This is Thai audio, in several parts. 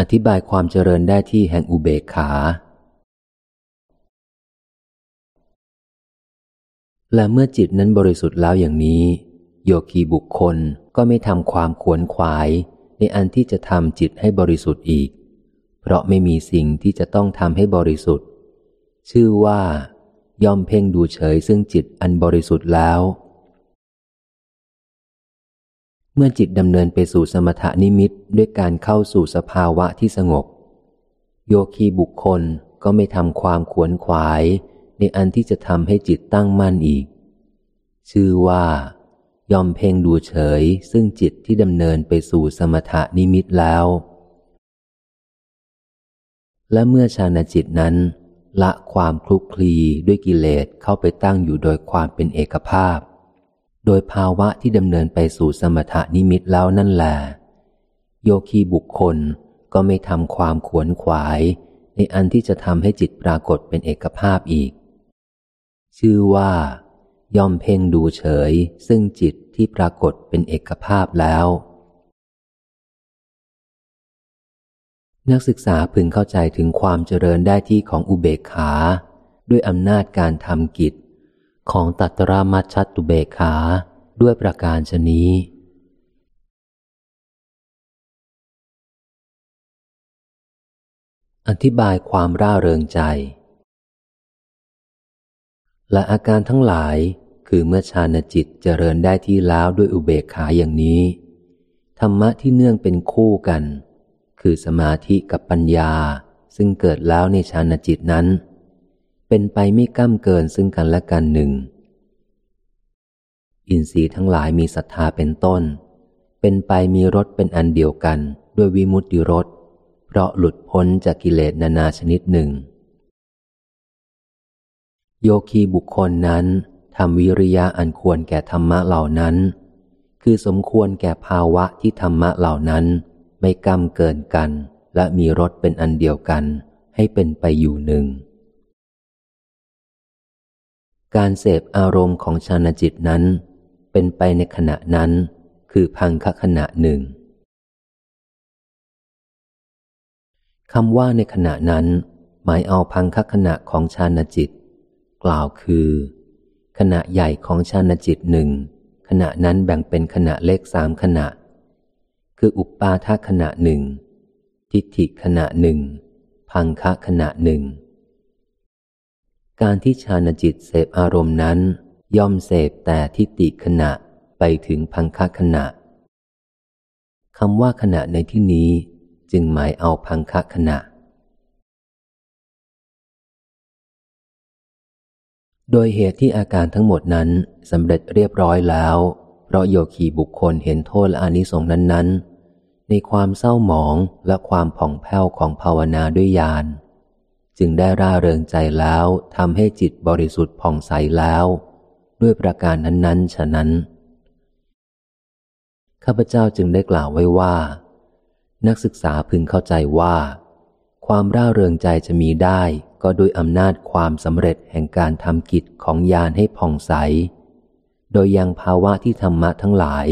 อธิบายความเจริญได้ที่แห่งอุเบกขา และเมื่อจิตนั้นบริสุทธิ์แล้วอย่างนี้ โยคีบุคคลก็ไม่ทำความขวนขวาย ในอันที่จะทำจิตให้บริสุทธิ์อีก เพราะไม่มีสิ่งที่จะต้องทำให้บริสุทธิ์ ชื่อว่า ย่อมเพ่งดูเฉยซึ่งจิตอันบริสุทธิ์แล้ว มื่อจิตดำเนินไปสู่สมถนิมิตด้วยการเข้าสู่สภาวะที่สงบ โยคีบุคคลก็ไม่ทำความขวนขวาย ในอันที่จะทำให้จิตตั้งมั่นอีก ชื่อว่า ยอมเพ่งดูเฉยซึ่งจิตที่ดำเนินไปสู่สมถนิมิตแล้ว และเมื่อชาณจิตนั้น ละความคลุกคลีด้วยกิเลสเข้าไปตั้งอยู่โดยความเป็นเอกภาพ โดยภาวะที่ดำเนินไปสู่สมถานิมิตแล้วนั่นแหละโยคีบุคคลก็ไม่ทำความขวนขวาย ในอันที่จะทำให้จิตปรากฏเป็นเอกภาพอีก ชื่อว่า ย่อมเพ่งดูเฉย ซึ่งจิตที่ปรากฏเป็นเอกภาพแล้ว นักศึกษาพึงเข้าใจถึงความเจริญได้ที่ของอุเบกขา ด้วยอำนาจการทำกิจ ของตัตรามัชชัตุเบกขาด้วยประการชนี้ อธิบายความร่าเริงใจ และอาการทั้งหลายคือเมื่อฌานจิตเจริญได้ที่แล้วด้วยอุเบกขาอย่างนี้ ธรรมะที่เนื่องเป็นคู่กัน คือสมาธิกับปัญญาซึ่งเกิดแล้วในฌานจิตนั้น เป็นไปไม่ก้ามเกินซึ่งกันและกันหนึ่ง อินทรีย์ทั้งหลายมีศรัทธาเป็นต้น เป็นไปมีรสเป็นอันเดียวกันด้วยวิมุตติรสเพราะหลุดพ้นจากกิเลสนานาชนิดหนึ่ง โยคีบุคคลนั้นทำวิริยะอันควรแก่ธรรมะเหล่านั้น คือสมควรแก่ภาวะที่ธรรมะเหล่านั้นไม่ก้ำเกินกัน และมีรสเป็นอันเดียวกันให้เป็นไปอยู่หนึ่ง การเสพอารมณ์ของชานจิตนั้น เป็นไปในขณะนั้น คือพังคขณะหนึ่งคำว่าในขณะนั้น หมายเอาพังคขณะของชานจิต กล่าวคือ ขณะใหญ่ของชานจิตหนึ่งขณะนั้นแบ่งเป็นขณะเล็กสามขณะ คืออุปปาทขณะหนึ่งทิฏฐิขณะหนึ่งพังคะขณะหนึ่ง การที่ชานจิตเสพอารมณ์นั้น ย่อมเสพแต่ทิฏฐิขณะไปถึงพังคะขณะคำว่าขณะในที่นี้จึงหมายเอาพังคะขณะ โดยเหตุที่อาการทั้งหมดนั้นสำเร็จเรียบร้อยแล้ว เพราะโยคีบุคคลเห็นโทษและอนิสงส์นั้น ๆ ในความเศร้าหมองและความผ่องแผ้วของภาวนาด้วยญาณ จึงได้ร่าเริงใจแล้วทำให้จิตบริสุทธิ์ผ่องใสแล้ว ด้วยประการนั้นๆ ฉะนั้น ข้าพเจ้าจึงได้กล่าวไว้ว่า นักศึกษาพึงเข้าใจว่า ความร่าเริงใจจะมีได้ก็ด้วยอำนาจความสำเร็จแห่งการทำกิจของญาณให้ผ่องใส โดยยังภาวะที่ธรรมะทั้งหลาย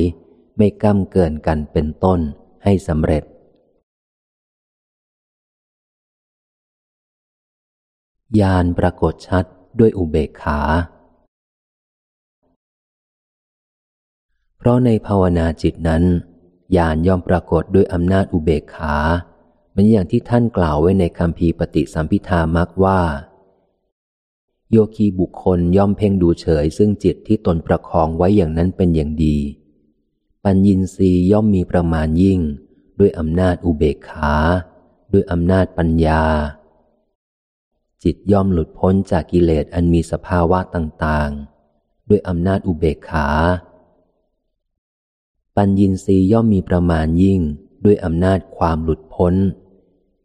ไม่ก้ำเกินกันเป็นต้นให้สำเร็จ ญาณปรากฏชัดด้วยอุเบกขา เพราะในภาวนาจิตนั้นญาณย่อมปรากฏด้วยอำนาจอุเบกขาเหมือนอย่างที่ท่านกล่าวไว้ในคำพีปฏิสัมพิธามักว่า โยคีบุคคลย่อมเพ่งดูเฉย ซึ่งจิตที่ตนประคองไว้อย่างนั้นเป็นอย่างดี ปัญญินรีย่อมมีประมาณยิ่ง ด้วยอำนาจอุเบกขา ด้วยอำนาจปัญญา จิตย่อมหลุดพ้นจากกิเลสอันมีสภาวะต่างๆ ด้วยอำนาจอุเบกขา ปัญญินรีย่อมมีประมาณยิ่งด้วยอำนาจความหลุดพ้น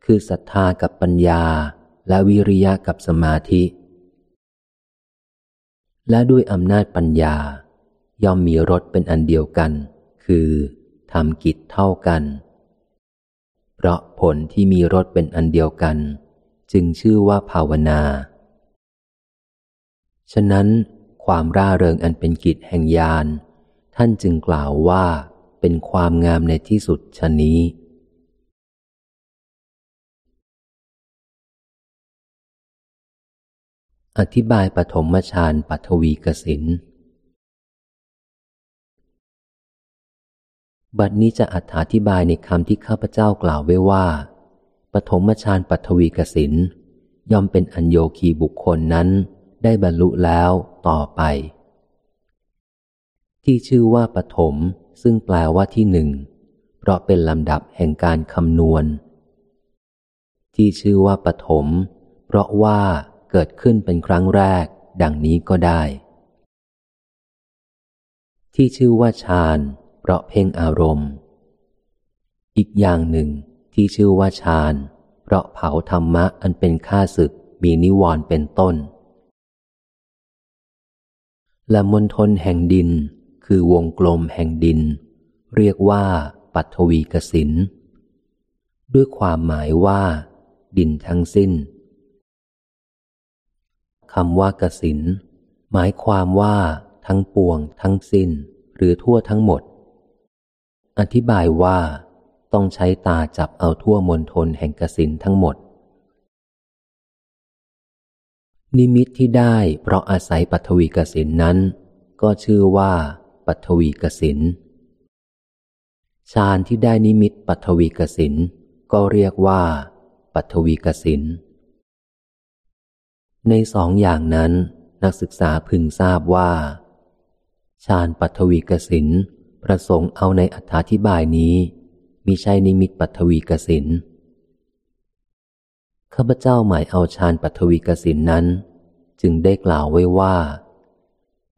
คือศรัทธากับปัญญาและวิริยะกับสมาธิ และด้วยอำนาจปัญญา ย่อมมีรสเป็นอันเดียวกัน คือทำกิจเท่ากัน เพราะผลที่มีรสเป็นอันเดียวกัน จึงชื่อว่าภาวนา ฉะนั้นความร่าเริงอันเป็นกิจแห่งญาณท่านจึงกล่าวว่าเป็นความงามในที่สุดชะนี้ อธิบายปฐมฌานปัทวีกสินบัดนี้จะอธิบายในคำที่ข้าพเจ้ากล่าวไว้ว่า ปฐมฌานปัทวีกสินย่อมเป็นอัญโยคีบุคคลนั้น ได้บรรลุแล้วต่อไป ที่ชื่อว่าปฐมซึ่งแปลว่าที่หนึ่ง เพราะเป็นลำดับแห่งการคำนวณ ที่ชื่อว่าปฐมเพราะว่าเกิดขึ้นเป็นครั้งแรก ดังนี้ก็ได้ ที่ชื่อว่าฌานเพราะเพ่งอารมณ์ อีกอย่างหนึ่ง ที่ชื่อว่าฌาน เพราะเผาธรรมะอันเป็นข้าศึกมีนิวรณ์เป็นต้น และมณฑลแห่งดิน คือวงกลมแห่งดิน เรียกว่าปัทวีกสิน ด้วยความหมายว่า ดินทั้งสิ้นคำว่ากสิน หมายความว่าทั้งปวงทั้งสิ้น หรือทั่วทั้งหมด อธิบายว่า ต้องใช้ตาจับเอาทั่วมณฑลแห่งกสินทั้งหมด นิมิตที่ได้เพราะอาศัยปัทวีกสินนั้น ก็ชื่อว่าปัทวีกสินฌานที่ได้นิมิตปัทวีกสินก็เรียกว่า ปัทวีกสินในสองอย่างนั้น นักศึกษาพึงทราบว่าฌานปัทวีกสินประสงค์เอาในอธิบายนี้ มิใช่นิมิตปัทวีกสินข้าพเจ้าหมายเอาฌานปัทวีกสินนั้น จึงได้กล่าวไว้ว่า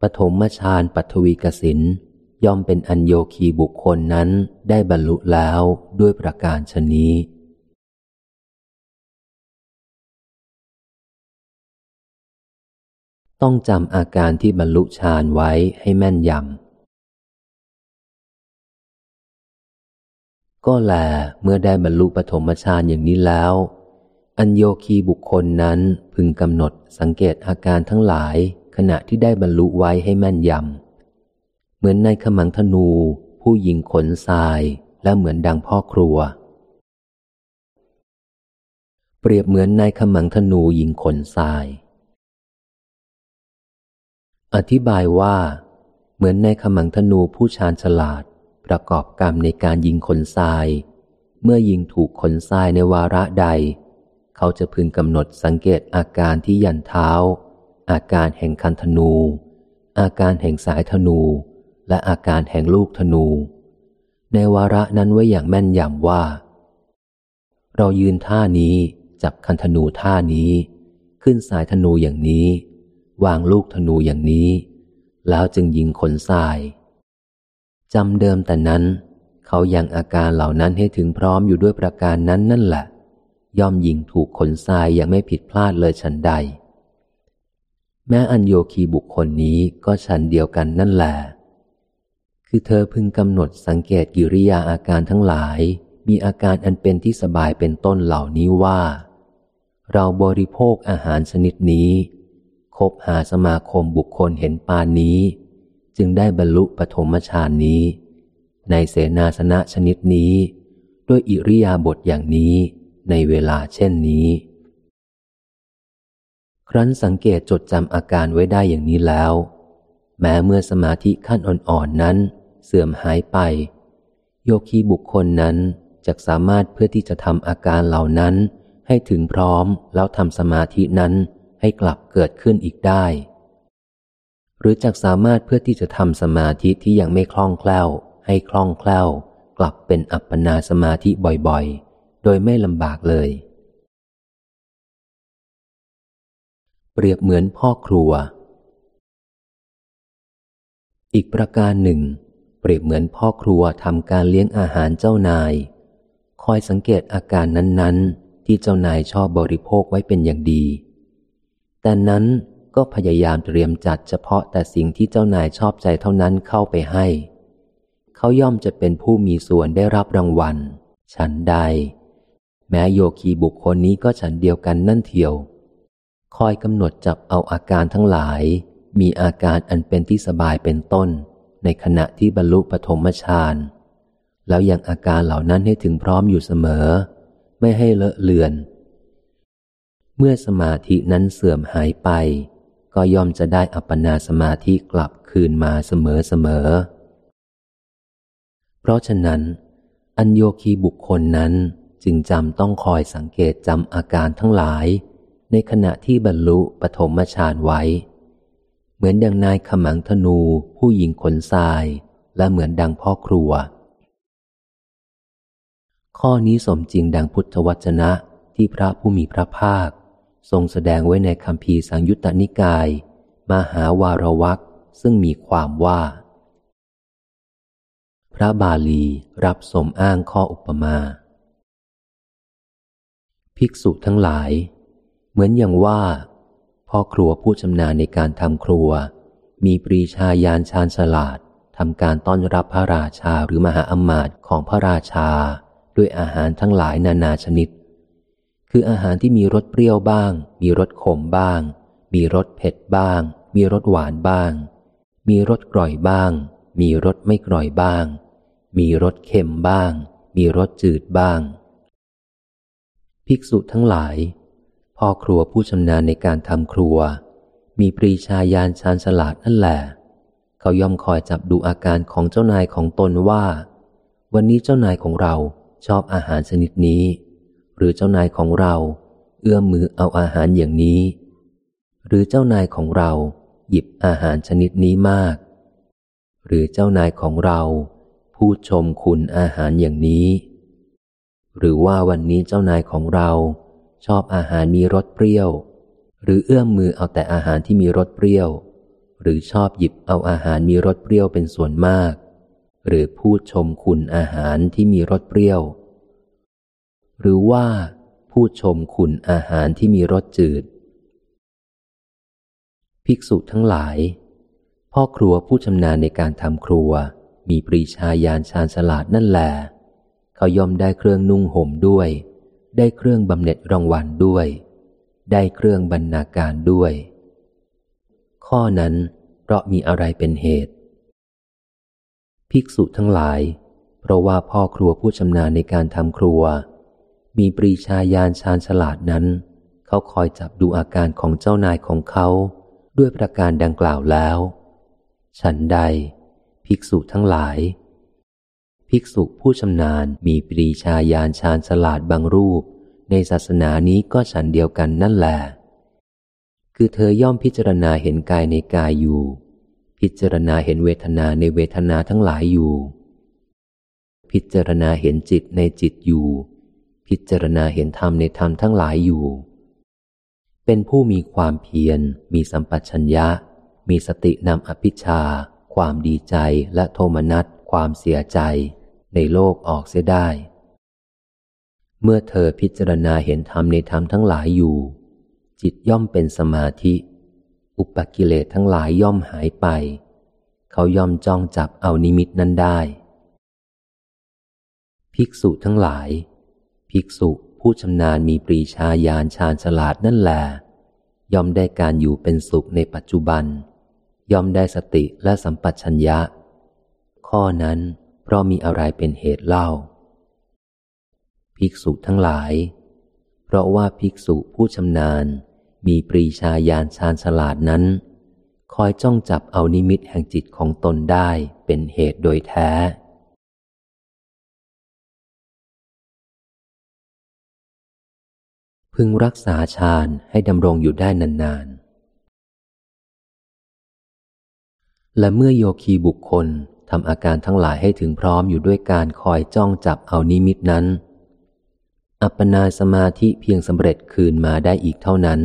ปฐมฌานปัทวีกสินย่อมเป็นอัญโยคีบุคคลนั้นได้บรรลุแล้วด้วยประการชนี้ ต้องจำอาการที่บรรลุฌานไว้ให้แม่นยำ ก็แลเมื่อได้บรรลุปฐมฌานอย่างนี้แล้ว อัญโยคีบุคคลนั้นพึงกำหนดสังเกตอาการทั้งหลายขณะที่ได้บรรลุไว้ให้แม่นยำ เหมือนในขมังธนู ผู้ยิงขนทรายและเหมือนดังพ่อครัว เปรียบเหมือนในขมังธนูยิงขนทราย อธิบายว่า เหมือนในขมังธนูผู้ชาญฉลาด ประกอบกรรมในการยิงขนทราย เมื่อยิงถูกขนทรายในวาระใด เขาจะพึงกำหนดสังเกตอาการที่ยันเท้า อาการแห่งคันธนู อาการแห่งสายธนู และอาการแห่งลูกธนู ในวาระนั้นไว้อย่างแม่นยำว่า เรายืนท่านี้จับคันธนูท่านี้ ขึ้นสายธนูอย่างนี้ วางลูกธนูอย่างนี้ แล้วจึงยิงขนทราย จำเดิมแต่นั้น เขายังอาการเหล่านั้นให้ถึงพร้อมอยู่ด้วยประการนั้นนั่นแหละ ย่อมยิงถูกขนทรายอย่างไม่ผิดพลาดเลยฉันใด แม้อัญโยคีบุคคลนี้ก็ฉันเดียวกันนั่นแหละคือเธอพึงกำหนดสังเกตกิริยาอาการทั้งหลาย มีอาการอันเป็นที่สบายเป็นต้นเหล่านี้ว่า เราบริโภคอาหารชนิดนี้คบหาสมาคมบุคคลเห็นปานนี้ จึงได้บรรลุปฐมฌานนี้ ในเสนาสนะชนิดนี้ ด้วยอิริยาบถอย่างนี้ในเวลาเช่นนี้ ครั้นสังเกตจดจำอาการไว้ได้อย่างนี้แล้ว แม้เมื่อสมาธิขั้นอ่อนๆนนั้นเสื่อมหายไป โยคีบุคคลนั้นจะสามารถเพื่อที่จะทำอาการเหล่านั้นให้ถึงพร้อมแล้วทำสมาธินั้นให้กลับเกิดขึ้นอีกได้ หรือจักสามารถเพื่อที่จะทำสมาธิที่ยังไม่คล่องแคล่ว ให้คล่องแคล่ว กลับเป็นอัปปนาสมาธิบ่อยๆ โดยไม่ลำบากเลย เปรียบเหมือนพ่อครัว อีกประการหนึ่ง เปรียบเหมือนพ่อครัวทำการเลี้ยงอาหารเจ้านาย คอยสังเกตอาการนั้นๆ ที่เจ้านายชอบบริโภคไว้เป็นอย่างดี แต่นั้น ก็พยายามเตรียมจัดเฉพาะแต่สิ่งที่เจ้านายชอบใจเท่านั้นเข้าไปให้ เขาย่อมจะเป็นผู้มีส่วนได้รับรางวัล ฉันใด แม้โยคีบุคคลนี้ก็ฉันเดียวกันนั่นเทียว คอยกำหนดจับเอาอาการทั้งหลาย มีอาการอันเป็นที่สบายเป็นต้น ในขณะที่บรรลุปฐมฌานแล้วยังอาการเหล่านั้นให้ถึงพร้อมอยู่เสมอ ไม่ให้เลอะเลือน เมื่อสมาธินั้นเสื่อมหายไป ก็ย่อมจะได้อัปปนาสมาธิกลับคืนมาเสมอเสมอ เพราะฉะนั้น อัญโยคีบุคคลนั้นจึงจำต้องคอยสังเกตจำอาการทั้งหลาย ในขณะที่บรรลุปฐมฌานไว้ เหมือนดังนายขมังธนูผู้หญิงขนทราย และเหมือนดังพ่อครัว ข้อนี้สมจริงดังพุทธวจนะที่พระผู้มีพระภาค ทรงแสดงไว้ในคำพีสังยุตตนิกาย มหาวารวักซึ่งมีความว่า พระบาลีรับสมอ้างข้ออุปมา ภิกษุทั้งหลาย เหมือนอย่างว่า พ่อครัวผู้ชำนาญในการทำครัว มีปรีชาญาณชาญฉลาดทำการต้อนรับพระราชาหรือมหาอมาตย์ของพระราชา ด้วยอาหารทั้งหลายนานาชนิด คืออาหารที่มีรสเปรี้ยวบ้าง มีรสขมบ้าง มีรสเผ็ดบ้าง มีรสหวานบ้าง มีรสกร่อยบ้าง มีรสไม่กร่อยบ้าง มีรสเค็มบ้าง มีรสจืดบ้าง ภิกษุทั้งหลาย พ่อครัวผู้ชำนาญในการทำครัว มีปรีชาญาณชาญฉลาดนั่นแหละเขาย่อมคอยจับดูอาการของเจ้านายของตนว่า วันนี้เจ้านายของเราชอบอาหารชนิดนี้ หรือเจ้านายของเรา เอื้อมมือเอาอาหารอย่างนี้ หรือเจ้านายของเราหยิบอาหารชนิดนี้มาก หรือเจ้านายของเราพูดชมคุณอาหารอย่างนี้ หรือว่าวันนี้เจ้านายของเราชอบอาหารมีรสเปรี้ยว หรือเอื้อมมือเอาแต่อาหารที่มีรสเปรี้ยว หรือชอบหยิบเอาอาหารมีรสเปรี้ยวเป็นส่วนมาก หรือพูดชมคุณอาหารที่มีรสเปรี้ยว หรือว่าพูดชมคุณอาหารที่มีรสจืด ภิกษุทั้งหลาย พ่อครัวผู้ชำนาญในการทำครัว มีปรีชาญาณชาญฉลาดนั่นแหละเขาย่อมได้เครื่องนุ่งห่มด้วย ได้เครื่องบำเหน็จรางวัลด้วย ได้เครื่องบรรณาการด้วย ข้อนั้นเพราะมีอะไรเป็นเหตุ ภิกษุทั้งหลาย เพราะว่าพ่อครัวผู้ชำนาญในการทำครัว มีปรีชาญาณชาญฉลาดนั้น เขาคอยจับดูอาการของเจ้านายของเขา ด้วยประการดังกล่าวแล้ว ฉันใด ภิกษุทั้งหลาย ภิกษุผู้ชำนาญมีปรีชาญาณชาญฉลาดบางรูป ในศาสนานี้ก็ฉันเดียวกันนั่นแหละคือเธอย่อมพิจารณาเห็นกายในกายอยู่ พิจารณาเห็นเวทนาในเวทนาทั้งหลายอยู่ พิจารณาเห็นจิตในจิตอยู่ พิจารณาเห็นธรรมในธรรมทั้งหลายอยู่ เป็นผู้มีความเพียร มีสัมปชัญญะ มีสตินำอภิชา ความดีใจและโทมนัสความเสียใจ ในโลกออกเสียได้ เมื่อเธอพิจารณาเห็นธรรมในธรรมทั้งหลายอยู่ จิตย่อมเป็นสมาธิ อุปกิเลสทั้งหลายย่อมหายไป เขาย่อมจ้องจับเอานิมิตนั้นได้ ภิกษุทั้งหลาย ภิกษุผู้ชำนาญมีปรีชาญาณชาญฉลาดนั่นแหละย่อมได้การอยู่เป็นสุขในปัจจุบัน ย่อมได้สติและสัมปชัญญะ ข้อนั้นเพราะมีอะไรเป็นเหตุเล่า ภิกษุทั้งหลาย เพราะว่าภิกษุผู้ชำนาญมีปรีชาญาณชาญฉลาดนั้น คอยจ้องจับเอานิมิตแห่งจิตของตนได้เป็นเหตุโดยแท้ พึงรักษาฌานให้ดำรงอยู่ได้นานๆ และเมื่อโยคีบุคคลทำอาการทั้งหลายให้ถึงพร้อมอยู่ด้วยการคอยจ้องจับเอานิมิตนั้น อัปปนาสมาธิเพียงสำเร็จคืนมาได้อีกเท่านั้น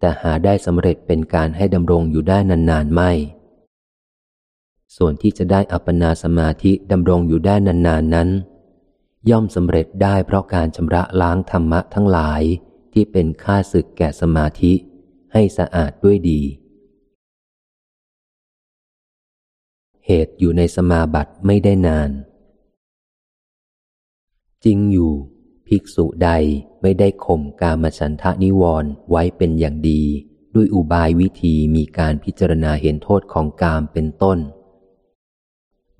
แต่หาได้สำเร็จเป็นการให้ดำรงอยู่ได้นานๆไม่ ส่วนที่จะได้อัปปนาสมาธิดำรงอยู่ได้นานๆนนั้น ย่อมสำเร็จได้เพราะการชำระล้างธรรมะทั้งหลาย ที่เป็นค่าศึกแก่สมาธิให้สะอาดด้วยดี เหตุอยู่ในสมาบัติไม่ได้นาน จริงอยู่ ภิกษุใดไม่ได้ข่มกามฉันทะนิวรณ์ไว้เป็นอย่างดี ด้วยอุบายวิธีมีการพิจารณาเห็นโทษของกามเป็นต้น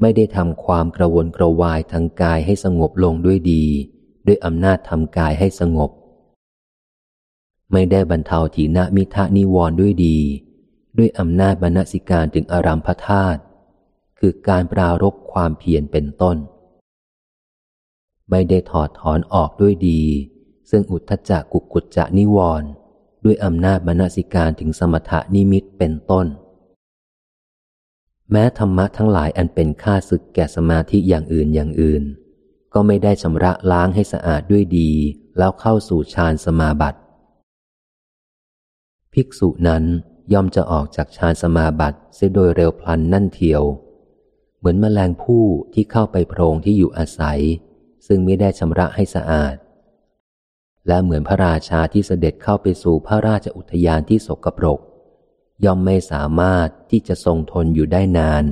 ไม่ได้ทำความกระวนกระวายทางกายให้สงบลงด้วยดี ด้วยอำนาจทำกายให้สงบ ไม่ได้บรรเทาถีนมิทะนิวรด้วยดี ด้วยอำนาจบรรณสิการถึงอารัมพธาตุคือการปรารบความเพียรเป็นต้น ไม่ได้ถอดถอนออกด้วยดี ซึ่งอุทธจักกุกุจจะนิวรด้วยอำนาจบรรณสิการถึงสมถานิมิตเป็นต้น แม้ธรรมะทั้งหลายอันเป็นค่าศึกแก่สมาธิอย่างอื่นอย่างอื่น ก็ไม่ได้ชำระล้างให้สะอาดด้วยดีแล้วเข้าสู่ฌานสมาบัติ ภิกษุนั้นย่อมจะออกจากฌานสมาบัติเสียโดยเร็วพลันนั่นเทียว เหมือนมแมลงผู้ที่เข้าไปโพรงที่อยู่อาศัย ซึ่งไม่ได้ชำระให้สะอาด และเหมือนพระราชาที่เสด็จเข้าไปสู่พระราชอุทยานที่สกปรก ย่อมไม่สามารถที่จะทรงทนอยู่ได้นาน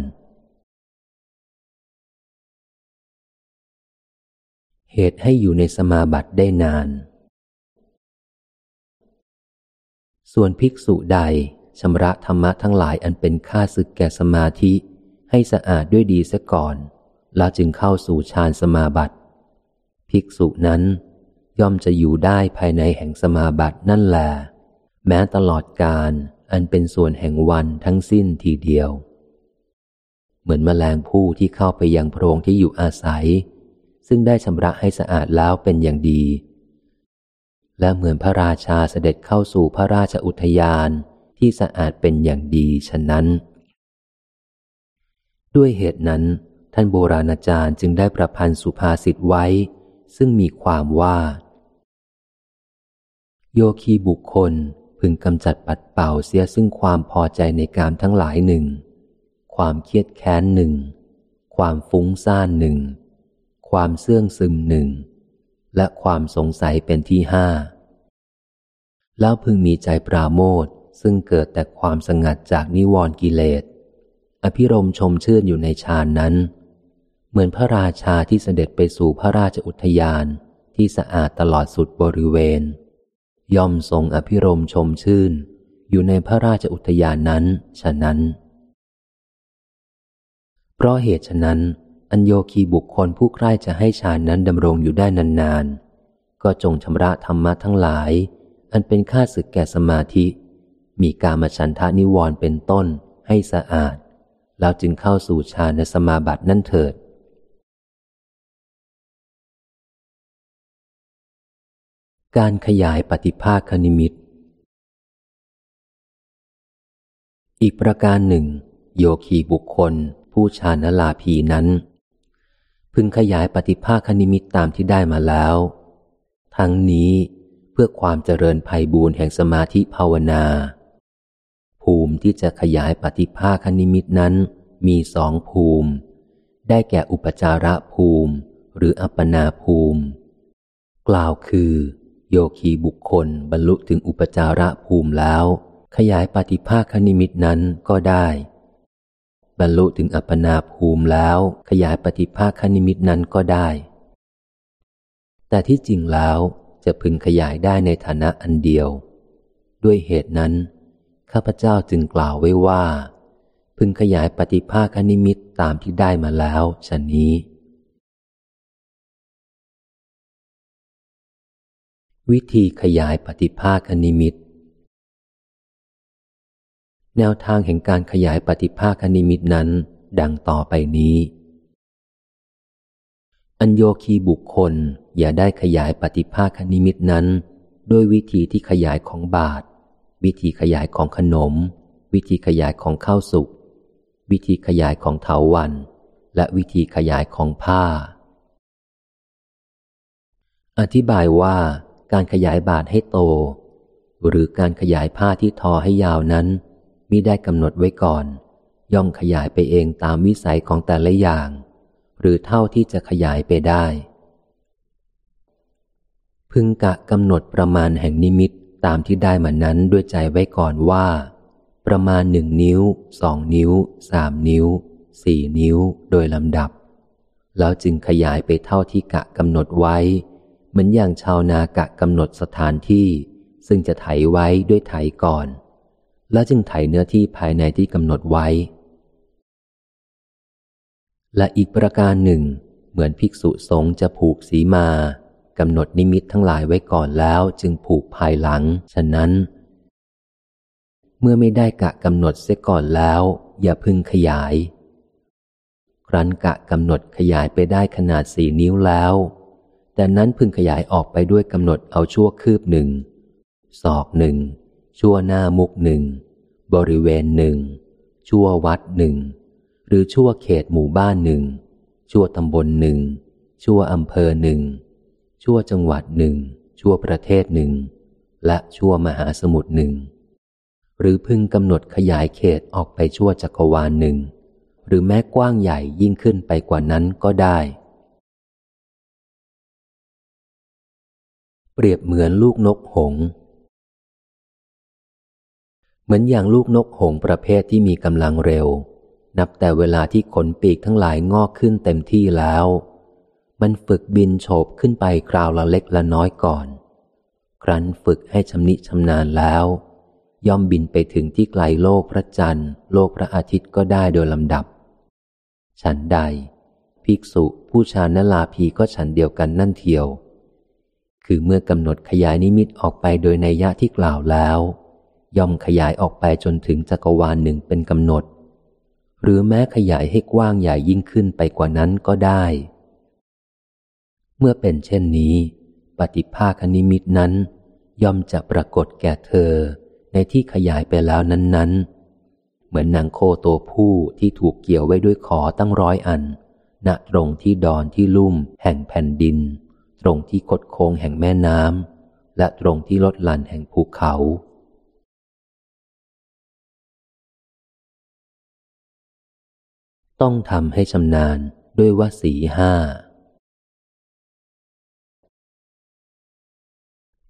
เหตุให้อยู่ในสมาบัติได้นาน ส่วนภิกษุใดชำระธรรมะทั้งหลายอันเป็นค่าศึกแก่สมาธิ ให้สะอาดด้วยดีเสียก่อน แล้วจึงเข้าสู่ฌานสมาบัติ ภิกษุนั้น ย่อมจะอยู่ได้ภายในแห่งสมาบัตินั่นแหละแม้ตลอดการอันเป็นส่วนแห่งวันทั้งสิ้นทีเดียว เหมือนมแมลงผู้ที่เข้าไปยังโพรงที่อยู่อาศัย ซึ่งได้ชำระให้สะอาดแล้วเป็นอย่างดี และเหมือนพระราชาเสด็จเข้าสู่พระราชอุทยานที่สะอาดเป็นอย่างดีฉะนั้น ด้วยเหตุนั้น ท่านโบราณอาจารย์จึงได้ประพันธ์สุภาษิตไว้ ซึ่งมีความว่า โยคีบุคคลพึงกำจัดปัดเป่าเสียซึ่งความพอใจในกามทั้งหลายหนึ่ง ความเครียดแค้นหนึ่ง ความฟุ้งซ่านหนึ่ง ความเสื่องซึมหนึ่ง และความสงสัยเป็นที่ห้า แล้วพึงมีใจปราโมทซึ่งเกิดแต่ความสงัดจากนิวรณ์กิเลส อภิรมชมชื่นอยู่ในฌานนั้น เหมือนพระราชาที่เสด็จไปสู่พระราชอุทยานที่สะอาดตลอดสุดบริเวณ ย่อมทรงอภิรมชมชื่น อยู่ในพระราชอุทยานนั้น ฉะนั้น เพราะเหตุฉะนั้น อัญโยคีบุคคลผู้ใคร่จะให้ฌานนั้นดำรงอยู่ได้นานๆ ก็จงชำระธรรมะทั้งหลาย อันเป็นค่าศึกแก่สมาธิ มีกามฉันทานิวรณ์เป็นต้นให้สะอาด แล้วจึงเข้าสู่ฌานในสมาบัตินั่นเถิด การขยายปฏิภาคนิมิต อีกประการหนึ่ง โยคีบุคคลผู้ชานลาภีนั้น พึงขยายปฏิภาคนิมิตตามที่ได้มาแล้ว ทั้งนี้เพื่อความเจริญภัยบูรแห่งสมาธิภาวนา ภูมิที่จะขยายปฏิภาคนิมิตนั้นมีสองภูมิ ได้แก่อุปจาระภูมิหรืออัปปนาภูมิ กล่าวคือ โยคีบุคคลบรรลุถึงอุปจาระภูมิแล้ว ขยายปฏิภาคนิมิตนั้นก็ได้ บรรลุถึงอัปปนาภูมิแล้วขยายปฏิภาคนิมิตนั้นก็ได้ แต่ที่จริงแล้วจะพึงขยายได้ในฐานะอันเดียว ด้วยเหตุนั้น ข้าพเจ้าจึงกล่าวไว้ว่า พึงขยายปฏิภาคนิมิตตามที่ได้มาแล้วชนนี้ วิธีขยายปฏิภาคนิมิต แนวทางแห่งการขยายปฏิภาคนิมิตนั้น ดังต่อไปนี้ อัญโยคีบุคคลอย่าได้ขยายปฏิภาคนิมิตนั้น ด้วยวิธีที่ขยายของบาท วิธีขยายของขนม วิธีขยายของข้าวสุก วิธีขยายของเถาวัน และวิธีขยายของผ้า อธิบายว่าการขยายบาทให้โต หรือการขยายผ้าที่ทอให้ยาวนั้น มิได้กำหนดไว้ก่อน ย่อมขยายไปเองตามวิสัยของแต่ละอย่าง หรือเท่าที่จะขยายไปได้ พึงกะกำหนดประมาณแห่งนิมิตตามที่ได้มานั้นด้วยใจไว้ก่อนว่า ประมาณหนึ่งนิ้วสองนิ้วสามนิ้วสี่นิ้วโดยลำดับ แล้วจึงขยายไปเท่าที่กะกำหนดไว้ เหมือนอย่างชาวนากะกำหนดสถานที่ ซึ่งจะไถไว้ด้วยไถก่อน แล้วจึงไถเนื้อที่ภายในที่กำหนดไว้ และอีกประการหนึ่ง เหมือนภิกษุสงฆ์จะผูกสีมากำหนดนิมิตทั้งหลายไว้ก่อนแล้วจึงผูกภายหลัง ฉะนั้น เมื่อไม่ได้กะกำหนดเสียก่อนแล้ว อย่าพึงขยาย ครั้นกะกำหนดขยายไปได้ขนาดสี่นิ้วแล้ว แต่นั้นพึงขยายออกไปด้วยกำหนดเอาชั่วคืบหนึ่งศอกหนึ่ง ชั่วหน้ามุกหนึ่ง บริเวณหนึ่ง ชั่ววัดหนึ่ง หรือชั่วเขตหมู่บ้านหนึ่ง ชั่วตำบลหนึ่ง ชั่วอำเภอหนึ่ง ชั่วจังหวัดหนึ่ง ชั่วประเทศหนึ่ง และชั่วมหาสมุทรหนึ่ง หรือพึงกำหนดขยายเขตออกไปชั่วจักรวาลหนึ่ง หรือแม้กว้างใหญ่ยิ่งขึ้นไปกว่านั้นก็ได้เปรียบเหมือนลูกนกหง เหมือนอย่างลูกนกหงประเภทที่มีกำลังเร็ว นับแต่เวลาที่ขนปีกทั้งหลายงอกขึ้นเต็มที่แล้ว มันฝึกบินโฉบขึ้นไปคราวละเล็กละน้อยก่อน ครั้นฝึกให้ชำนิชำนาญแล้ว ย่อมบินไปถึงที่ไกลโลกพระจันทร์ โลกพระอาทิตย์ก็ได้โดยลำดับ ฉันใด ภิกษุผู้ชานลาภีก็ฉันเดียวกันนั่นเทียว คือเมื่อกำหนดขยายนิมิตออกไปโดยในยะที่กล่าวแล้ว ย่อมขยายออกไปจนถึงจักรวาลหนึ่งเป็นกำหนด หรือแม้ขยายให้กว้างใหญ่ยิ่งขึ้นไปกว่านั้นก็ได้ เมื่อเป็นเช่นนี้ ปฏิภาคนิมิตนั้น ย่อมจะปรากฏแก่เธอในที่ขยายไปแล้วนั้น ๆ เหมือนนางโคตัวผู้ที่ถูกเกี่ยวไว้ด้วยขอตั้งร้อยอัน ณตรงที่ดอนที่ลุ่ม แห่งแผ่นดิน ตรงที่คดโค้งแห่งแม่น้ำและตรงที่ลดหลั่นแห่งภูเขา ต้องทำให้ชำนาญด้วยวสีห้า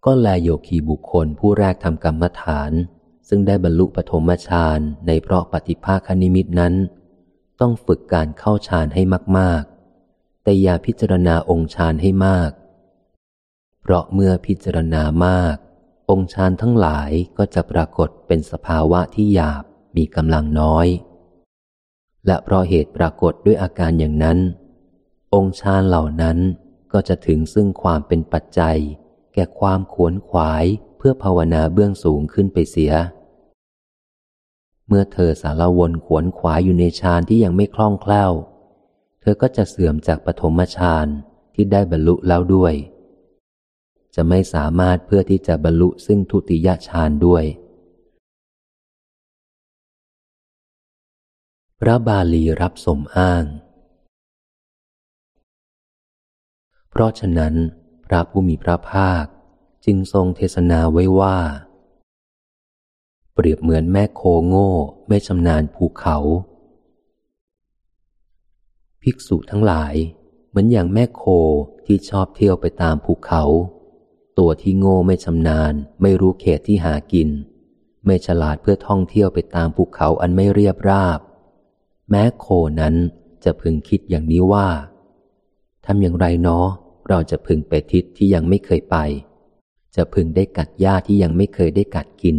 ก็แลโยคีบุคคลผู้แรกทำกรรมฐาน ซึ่งได้บรรลุปฐมฌานในเพราะปฏิภาคนิมิตนั้น ต้องฝึกการเข้าฌานให้มาก ๆ แต่อย่าพิจารณาองค์ฌานให้มาก เพราะเมื่อพิจารณามาก องค์ฌานทั้งหลายก็จะปรากฏเป็นสภาวะที่หยาบมีกำลังน้อย และเพราะเหตุปรากฏด้วยอาการอย่างนั้น องค์ฌานเหล่านั้นก็จะถึงซึ่งความเป็นปัจจัย แก่ความขวนขวายเพื่อภาวนาเบื้องสูงขึ้นไปเสีย เมื่อเธอสารวนขวนขวายอยู่ในฌานที่ยังไม่คล่องแคล่ว เธอก็จะเสื่อมจากปฐมฌานที่ได้บรรลุแล้วด้วย จะไม่สามารถเพื่อที่จะบรรลุซึ่งทุติยฌานด้วย พระบาลีรับสมอ้าง เพราะฉะนั้น พระผู้มีพระภาคจึงทรงเทศนาไว้ว่า เปรียบเหมือนแม่โคโง่ไม่ชำนาญภูเขา ภิกษุทั้งหลาย เหมือนอย่างแม่โคที่ชอบเที่ยวไปตามภูเขา ตัวที่โง่ไม่ชำนาญ ไม่รู้เขตที่หากิน ไม่ฉลาดเพื่อท่องเที่ยวไปตามภูเขาอันไม่เรียบราบ แม้โคนั้นจะพึงคิดอย่างนี้ว่าทำอย่างไรเนาะเราจะพึงไปทิศที่ยังไม่เคยไป จะพึงได้กัดหญ้าที่ยังไม่เคยได้กัดกิน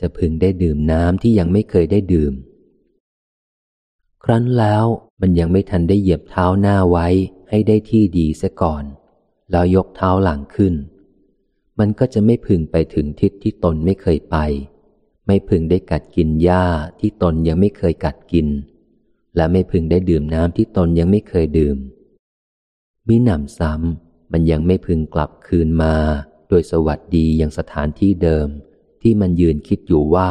จะพึงได้ดื่มน้ำที่ยังไม่เคยได้ดื่ม ครั้นแล้วมันยังไม่ทันได้เหยียบเท้าหน้าไว้ให้ได้ที่ดีเสียก่อน แล้วยกเท้าหลังขึ้น มันก็จะไม่พึงไปถึงทิศที่ตนไม่เคยไป ไม่พึงได้กัดกินหญ้าที่ตนยังไม่เคยกัดกิน และไม่พึงได้ดื่มน้ำที่ตนยังไม่เคยดื่ม มิหนำซ้ำมันยังไม่พึงกลับคืนมา โดยสวัสดียังสถานที่เดิม ที่มันยืนคิดอยู่ว่า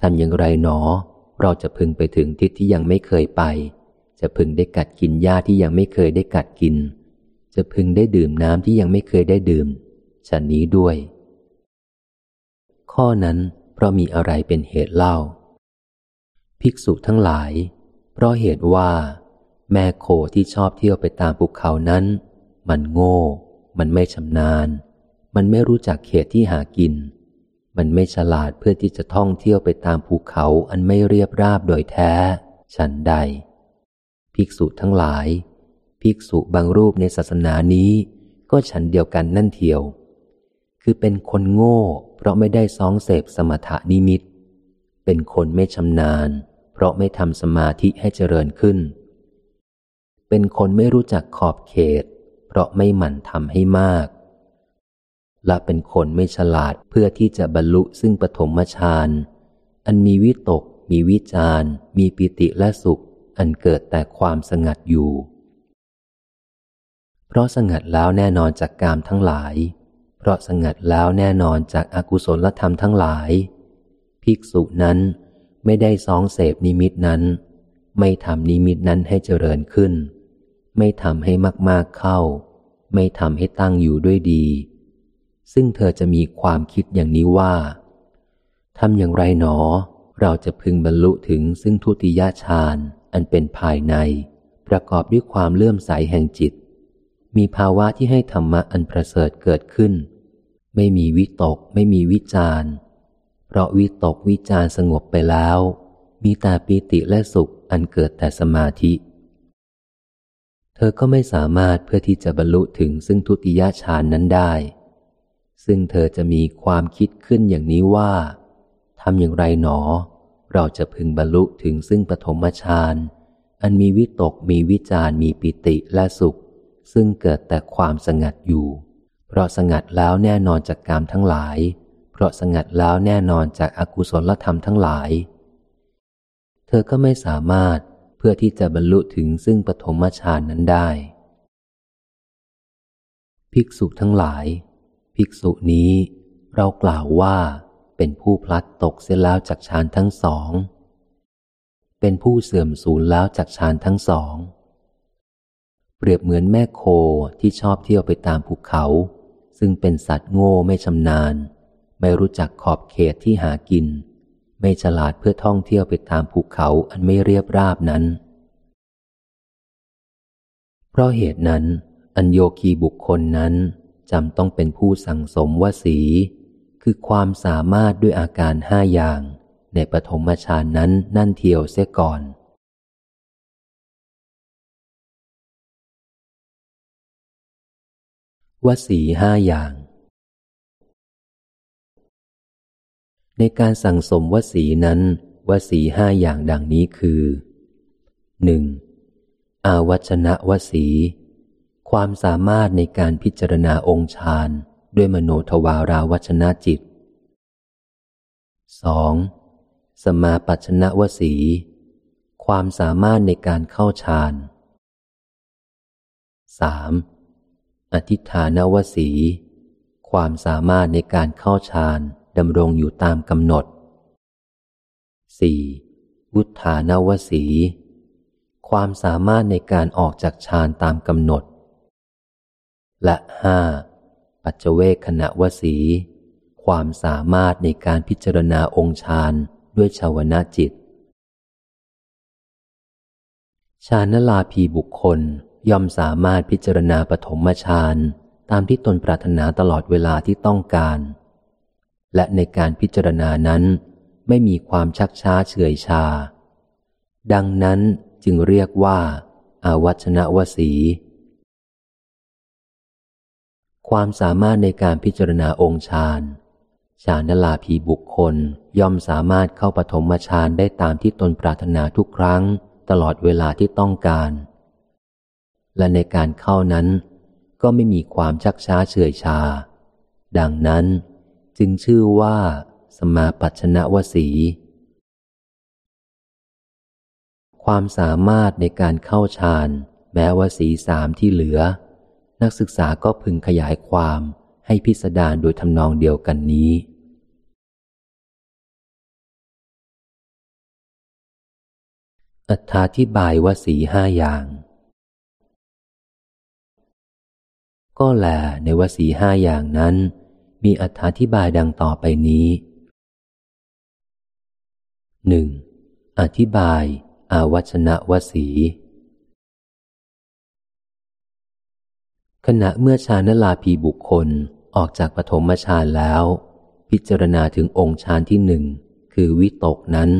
ทำอย่างไรหนอ เราจะพึงไปถึงทิศที่ยังไม่เคยไป จะพึงได้กัดกินหญ้าที่ยังไม่เคยได้กัดกิน จะพึงได้ดื่มน้ำที่ยังไม่เคยได้ดื่มฉันนี้ด้วย ข้อนั้นเพราะมีอะไรเป็นเหตุเล่า ภิกษุทั้งหลาย เพราะเหตุว่า แม่โคที่ชอบเที่ยวไปตามภูเขานั้น มันโง่ มันไม่ชำนาญ มันไม่รู้จักเขตที่หากิน มันไม่ฉลาดเพื่อที่จะท่องเที่ยวไปตามภูเขาอันไม่เรียบราบโดยแท้ ฉันใด ภิกษุทั้งหลาย ภิกษุบางรูปในศาสนานี้ ก็ฉันเดียวกันนั่นเทียว คือเป็นคนโง่ เพราะไม่ได้ซองเสพสมถานิมิต เป็นคนไม่ชำนาญ เพราะไม่ทำสมาธิให้เจริญขึ้น เป็นคนไม่รู้จักขอบเขต เพราะไม่หมั่นทำให้มาก และเป็นคนไม่ฉลาดเพื่อที่จะบรรลุซึ่งปฐมฌาน อันมีวิตก มีวิจารมีปิติและสุข อันเกิดแต่ความสงัดอยู่ เพราะสงัดแล้วแน่นอนจากกามทั้งหลาย เพราะสงัดแล้วแน่นอนจากอากุศลธรรมทั้งหลาย ภิกษุนั้น ไม่ได้ซองเสพนิมิตนั้น ไม่ทำนิมิตนั้นให้เจริญขึ้น ไม่ทำให้มากๆเข้า ไม่ทำให้ตั้งอยู่ด้วยดี ซึ่งเธอจะมีความคิดอย่างนี้ว่าทำอย่างไรหนอ เราจะพึงบรรลุถึงซึ่งทุติยฌานอันเป็นภายใน ประกอบด้วยความเลื่อมใสแห่งจิต มีภาวะที่ให้ธรรมะอันประเสริฐเกิดขึ้น ไม่มีวิตก ไม่มีวิจารเพ ราะวิตกวิจารสงบไปแล้ว มีแต่ปีติและสุขอันเกิดแต่สมาธิ เธอก็ไม่สามารถเพื่อที่จะบรรลุถึงซึ่งทุติยฌานนั้นได้ ซึ่งเธอจะมีความคิดขึ้นอย่างนี้ว่าทำอย่างไรหนอ เราจะพึงบรรลุถึงซึ่งปฐมฌานอันมีวิตกมีวิจารมีปิติและสุข ซึ่งเกิดแต่ความสงัดอยู่ เพราะสงัดแล้วแน่นอนจากกามทั้งหลาย เพราะสงัดแล้วแน่นอนจากอากุศลธรรมทั้งหลาย เธอก็ไม่สามารถเพื่อที่จะบรรลุถึงซึ่งปฐมฌานนั้นได้ ภิกษุทั้งหลาย ภิกษุนี้เรากล่าวว่าเป็นผู้พลัดตกเสียแล้วจากฌานทั้งสอง เป็นผู้เสื่อมสูญแล้วจากฌานทั้งสอง เปรียบเหมือนแม่โคที่ชอบเที่ยวไปตามภูเขา ซึ่งเป็นสัตว์โง่ไม่ชำนาญ ไม่รู้จักขอบเขตที่หากิน ไม่ฉลาดเพื่อท่องเที่ยวไปตามภูเขาอันไม่เรียบราบนั้น เพราะเหตุนั้น อัญโยคีบุคคลนั้นจำต้องเป็นผู้สั่งสมวสี คือความสามารถด้วยอาการห้าอย่าง ในปฐมฌานนั้นนั่นเทียวเสียก่อนวสีห้าอย่าง ในการสั่งสมวสีนั้นวสีห้าอย่างดังนี้คือหนึ่งอาวัชนะวสี ความสามารถในการพิจารณาองค์ฌานด้วยมโนทวาราวัชนะจิต 2. สมาปัชนะวสี ความสามารถในการเข้าฌาน 3. อธิฐานวสี ความสามารถในการเข้าฌาน ดำรงอยู่ตามกำหนด 4. วุฒานวสี ความสามารถในการออกจากฌานตามกำหนด และห้าปัจเวกขณะวสี ความสามารถในการพิจารณาองค์ฌานด้วยชาวนาจิตฌานลาภีบุคคลย่อมสามารถพิจารณาปฐมฌานตามที่ตนปรารถนาตลอดเวลาที่ต้องการ และในการพิจารณานั้น ไม่มีความชักช้าเฉื่อยชา ดังนั้นจึงเรียกว่า อาวัชนะวสี ความสามารถในการพิจารณาองค์ฌานฌานลาภีบุคคลย่อมสามารถเข้าปฐมฌานได้ตามที่ตนปรารถนาทุกครั้ง ตลอดเวลาที่ต้องการ และในการเข้านั้น ก็ไม่มีความชักช้าเฉื่อยชา ดังนั้น จึงชื่อว่า สมาปัชนะวสี ความสามารถในการเข้าฌานแม้วสีสามที่เหลือ นักศึกษาก็พึงขยายความให้พิสดารโดยทำนองเดียวกันนี้ อัธาธิบายวสีห้าอย่าง ก็แลในวสีห้าอย่างนั้น มีอธิบายดังต่อไปนี้หนึ่งอธิบาย อาวัชนะวสี ขณะเมื่อฌานลาภีบุคคลออกจากปฐมฌานแล้ว พิจารณาถึงองค์ฌานที่หนึ่ง คือวิตกนั้น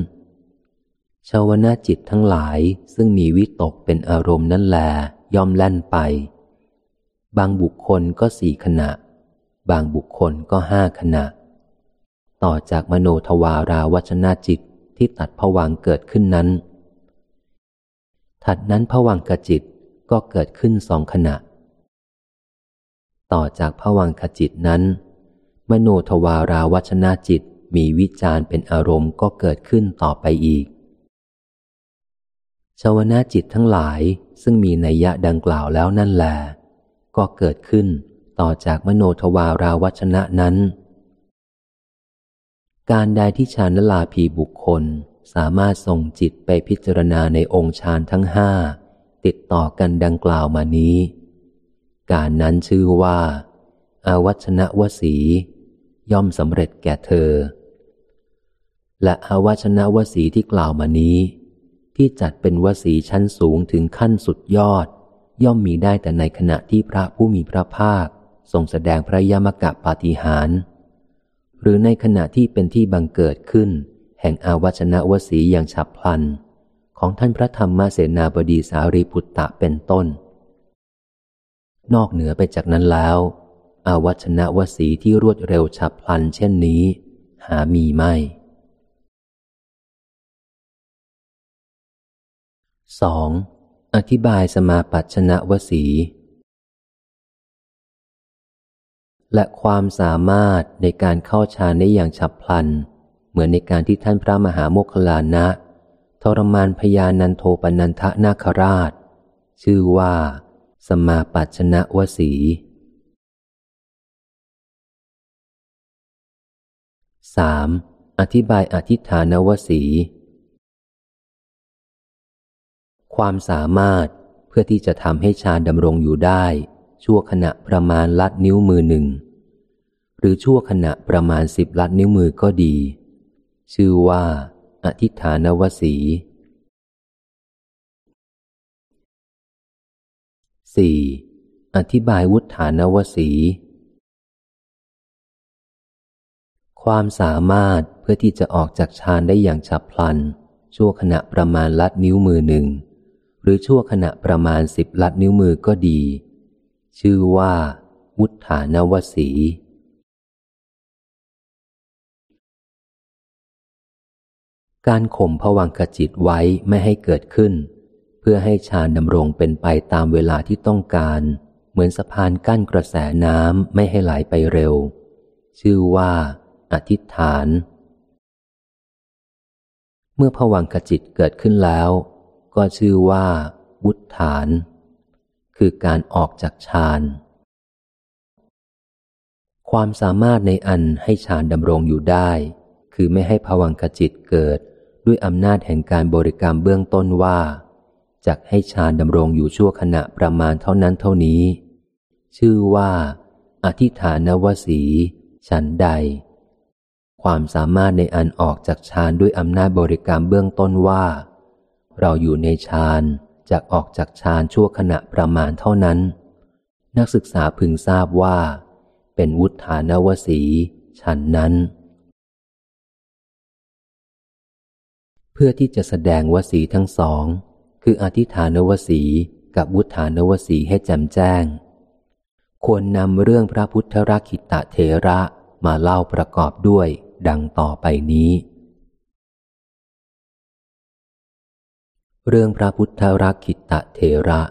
ชาวนาจิตทั้งหลายซึ่งมีวิตกเป็นอารมณ์นั่นแลย่อมแล่นไป บางบุคคลก็สี่ขณะ บางบุคคลก็ห้าขณะ ต่อจากมโนทวาราวัชนาจิตที่ตัดผวังเกิดขึ้นนั้น ถัดนั้นผวังกจิตก็เกิดขึ้นสองขณะ ต่อจากผวังขจิตนั้น มโนทวาราวัชนาจิตมีวิจารเป็นอารมณ์ก็เกิดขึ้นต่อไปอีก ชาวนาจิตทั้งหลายซึ่งมีนัยยะดังกล่าวแล้วนั่นแหละก็เกิดขึ้น ต่อจากมโนทวาราวัชนะนั้น การใดที่ฌานลาภีบุคคลสามารถส่งจิตไปพิจารณาในองค์ฌานทั้งห้าติดต่อกันดังกล่าวมานี้ การนั้นชื่อว่า อาวัชนะวสี ย่อมสำเร็จแก่เธอ และอาวัชนะวสีที่กล่าวมานี้ ที่จัดเป็นวสีชั้นสูงถึงขั้นสุดยอด ย่อมมีได้แต่ในขณะที่พระผู้มีพระภาค ทรงแสดงพระยมกะปาฏิหาร หรือในขณะที่เป็นที่บังเกิดขึ้น แห่งอาวัชนะวสีอย่างฉับพลัน ของท่านพระธรรมเสนาบดีสารีพุตตะเป็นต้น นอกเหนือไปจากนั้นแล้ว อาวัชนะวสีที่รวดเร็วฉับพลันเช่นนี้ หามีไม่สองอธิบายสมาปัชนะวสี และความสามารถในการเข้าฌานได้อย่างฉับพลัน เหมือนในการที่ท่านพระมหาโมคลานะ ทรมานพญานันโทปนันทนาคราช ชื่อว่า สมาปัชนะวสีสามอธิบายอธิฐานวสี ความสามารถเพื่อที่จะทำให้ฌานดำรงอยู่ได้ ชั่วขณะประมาณลัดนิ้วมือหนึ่ง หรือชั่วขณะประมาณสิบลัดนิ้วมือก็ดี ชื่อว่า อธิฐานวสีสี่อธิบายวุฒานวสี ความสามารถเพื่อที่จะออกจากฌานได้อย่างฉับพลัน ชั่วขณะประมาณลัดนิ้วมือหนึ่ง หรือชั่วขณะประมาณสิบลัดนิ้วมือก็ดี ชื่อว่าวุฒานวสี การข่มผวังขจิตไว้ไม่ให้เกิดขึ้น เพื่อให้ฌานดำรงเป็นไปตามเวลาที่ต้องการ เหมือนสะพานกั้นกระแสน้ำไม่ให้ไหลไปเร็ว ชื่อว่า อธิษฐาน เมื่อผวังขจิตเกิดขึ้นแล้ว ก็ชื่อว่า วุฒฐาน คือการออกจากฌาน ความสามารถในอันให้ฌานดำรงอยู่ได้ คือไม่ให้ภวังคจิตเกิดด้วยอำนาจแห่งการบริกรรมเบื้องต้นว่าจักให้ฌานดำรงอยู่ชั่วขณะประมาณเท่านั้นเท่านี้ ชื่อว่า อธิฐานวสีฉันใด ความสามารถในอันออกจากฌานด้วยอำนาจบริกรรมเบื้องต้นว่า เราอยู่ในฌาน จากออกจากฌานชั่วขณะประมาณเท่านั้น นักศึกษาพึงทราบว่า เป็นวุฒานวสีฉันนั้น เพื่อที่จะแสดงวสีทั้งสอง คืออธิฐานวสีกับวุฒานวสีให้แจ่มแจ้ง ควรนำเรื่องพระพุทธรักิตะเทระมาเล่าประกอบด้วยดังต่อไปนี้ เรื่องพระพุทธรักขิตะเทระ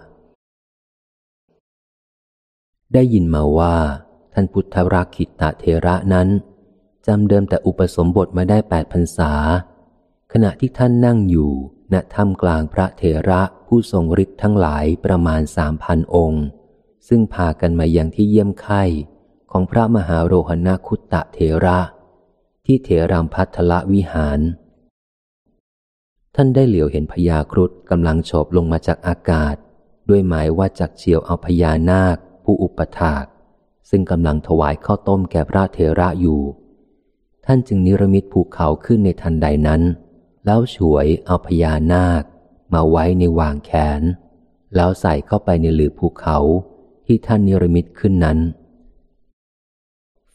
ได้ยินมาว่า ท่านพุทธรักขิตะเทระนั้นจำเดิมแต่อุปสมบทมาได้แปดพรรษา ขณะที่ท่านนั่งอยู่ณถ้ำกลางพระเทระผู้ทรงฤทธิ์ทั้งหลายประมาณสามพันองค์ ซึ่งพากันมายังที่เยี่ยมไข่ของพระมหาโรหณคุตตะเทระ ที่เถรามพัทละวิหาร ท่านได้เหลียวเห็นพญาครุฑกำลังโฉบลงมาจากอากาศ ด้วยหมายว่าจักเฉียวเอาพญานาค ผู้อุปถาก ซึ่งกำลังถวายข้าวต้มแก่พระเทระอยู่ ท่านจึงนิรมิตภูเขาขึ้นในทันใดนั้น แล้วฉวยเอาพญานาค มาไว้ในวางแขน แล้วใส่เข้าไปในหลือภูเขาที่ท่านนิรมิตขึ้นนั้น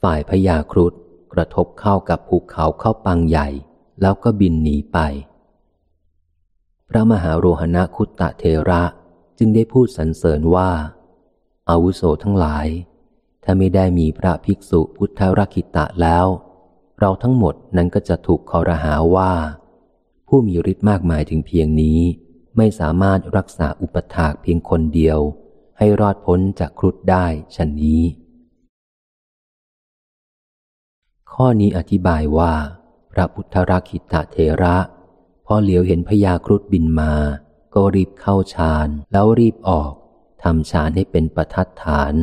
ฝ่ายพญาครุฑกระทบเข้ากับภูเขาเข้าปังใหญ่ แล้วก็บินหนีไป พระมหาโรหณคุตตะเทระจึงได้พูดสรรเสริญว่าอาวุโสทั้งหลาย ถ้าไม่ได้มีพระภิกษุพุทธรักิตะแล้ว เราทั้งหมดนั้นก็จะถูกคอรหาว่า ผู้มีฤทธิ์มากมายถึงเพียงนี้ ไม่สามารถรักษาอุปถากเพียงคนเดียว ให้รอดพ้นจากครุฑได้ชันนี้ ข้อนี้อธิบายว่า พระพุทธรักิตะเทระ อเหลียวเห็นพญาครุฑบินมา ก็รีบเข้าฌานแล้วรีบออกทำฌานให้เป็นประทัดฐาน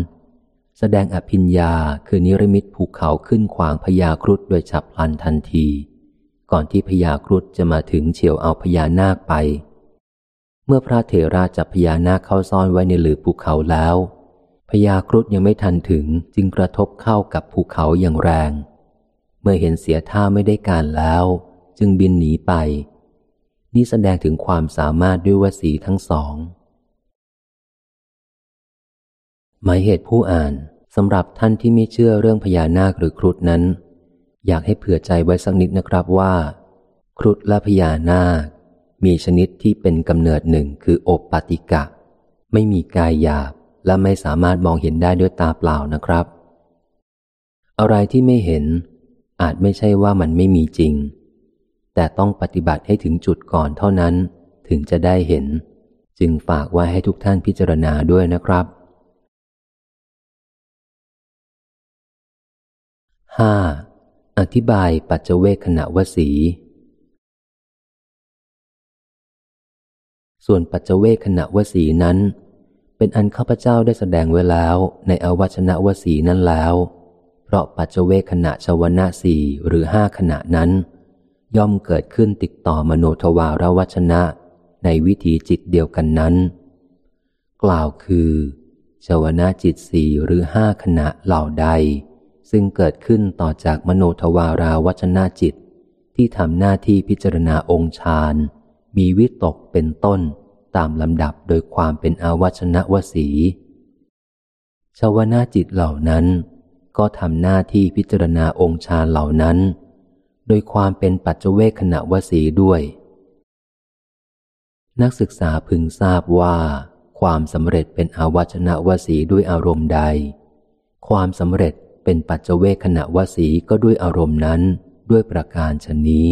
แสดงอภิญญาคือนิรมิตภูเขาขึ้นขวางพญาครุฑโดยฉับพลันทันที ก่อนที่พญาครุฑจะมาถึงเฉียวเอาพญานาคไป เมื่อพระเถระจับพญานาคเข้าซ่อนไว้ในหลือภูเขาแล้วพญาครุฑยังไม่ทันถึงจึงกระทบเข้ากับภูเขาอย่างแรง เมื่อเห็นเสียท่าไม่ได้การแล้ว จึงบินหนีไป นี่แสดงถึงความสามารถด้วยวสีทั้งสอง หมายเหตุผู้อ่านสำหรับท่านที่ไม่เชื่อเรื่องพญานาคหรือครุฑนั้น อยากให้เผื่อใจไว้สักนิดนะครับว่า ครุฑและพญานาค มีชนิดที่เป็นกำเนิดหนึ่งคือโอปปติกะ ไม่มีกายหยาบและไม่สามารถมองเห็นได้ด้วยตาเปล่านะครับ อะไรที่ไม่เห็นอาจไม่ใช่ว่ามันไม่มีจริง แต่ต้องปฏิบัติให้ถึงจุดก่อนเท่านั้น ถึงจะได้เห็น จึงฝากไว้ให้ทุกท่านพิจารณาด้วยนะครับ 5. อธิบายปัจเจเวคขณะวสี ส่วนปัจเจเวคขณะวสีนั้น เป็นอันข้าพเจ้าได้แสดงไว้แล้วในอวัชนะวสีนั้นแล้ว เพราะปัจเจเวขณะชวนะสี่หรือห้าขณะนั้น ย่อมเกิดขึ้นติดต่อมโนทวารวัชนะ ในวิถีจิตเดียวกันนั้น กล่าวคือชวนะจิตสี่หรือห้าขณะเหล่าใด ซึ่งเกิดขึ้นต่อจากมโนทวาราวัชนะจิต ที่ทำหน้าที่พิจารณาองค์ฌาน มีวิตกเป็นต้นตามลำดับโดยความเป็นอาวัชนะวสีชาวนาจิตเหล่านั้น ก็ทำหน้าที่พิจารณาองค์ฌานเหล่านั้น โดยความเป็นปัจเจเวขณะวสีด้วย นักศึกษาพึงทราบว่า ความสำเร็จเป็นอาวัชนะวสีด้วยอารมณ์ใด ความสำเร็จเป็นปัจเจเวขณะวสีก็ด้วยอารมณ์นั้นด้วยประการชนนี้